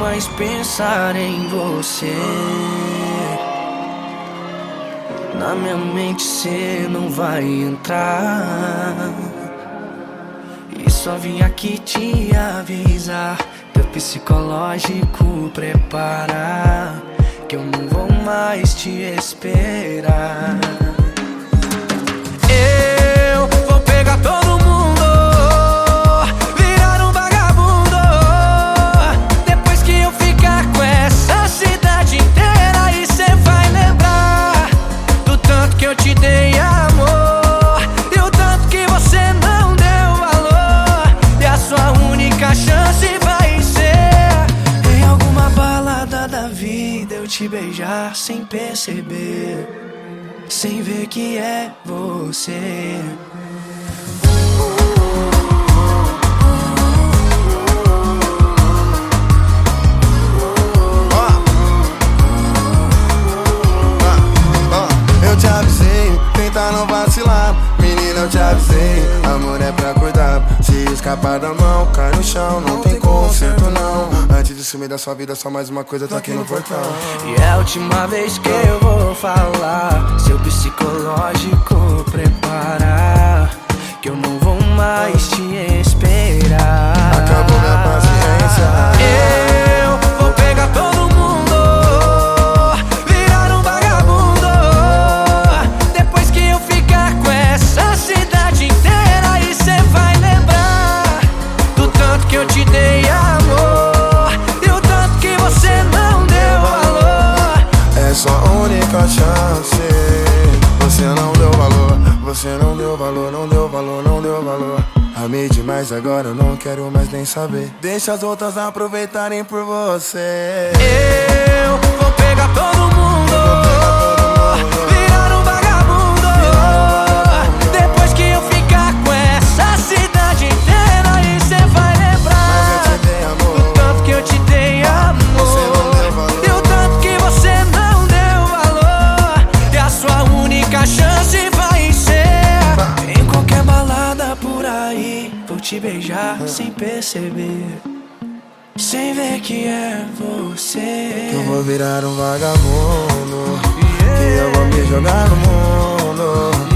mais pensar em você. Na minha mente cê não vai entrar. E só vim aqui te avisar. Teu psicológico prepara. Que eu não vou mais te esperar. Te beijar sem perceber, sem ver que é você. Amor é pra cuidar. Se escapar da mão, cai no chão, não tem conserto não. Antes de sumir da sua vida, só mais uma coisa, tô aqui no portão. E é a última vez que eu vou falar. Seu psicológico deu valor, não deu valor, não deu valor. Amei demais agora, eu não quero mais nem saber. Deixa as outras aproveitarem por você. Eu te beijar sem perceber. Sem ver que é você. Que eu vou virar um vagabundo. Vagabundo. Que eu vou me jogar no mundo.